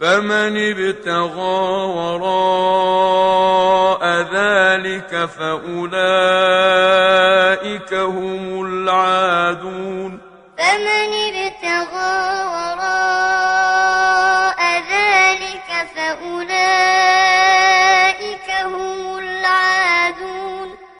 فمن ابتغى وراء ذلك فأولئك هم العادون. فمن ابتغى